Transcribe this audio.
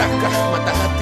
Sakah matahat